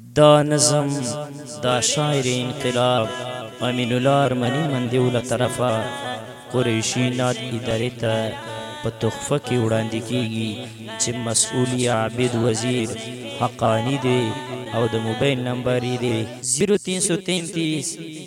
دا نظم دا شاعر انقلاب امین الله ارمنی مندیو له طرفه قریشی ناد ادارې ته په تحفه کې وړاندې کیږي چې مسؤل عابد وزیر حقانی دی او د موبایل نمبر یې دی 0333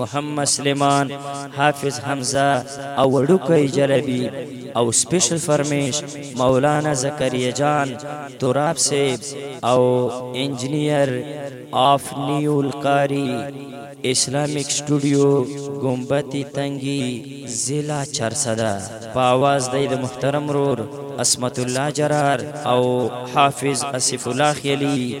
محمد سلیمان، حافظ حمزه او وړوکی جلبی او سپیشل فرمیش مولانا زکریا جان تراب صیب او انجنیر آف نیو القاری اسلامیک سټوډیو ګمبتی تنګی ضلع چرسده په आवाज دی د محترم رور اسمت الله جرار او حافظ اسف الله خیلی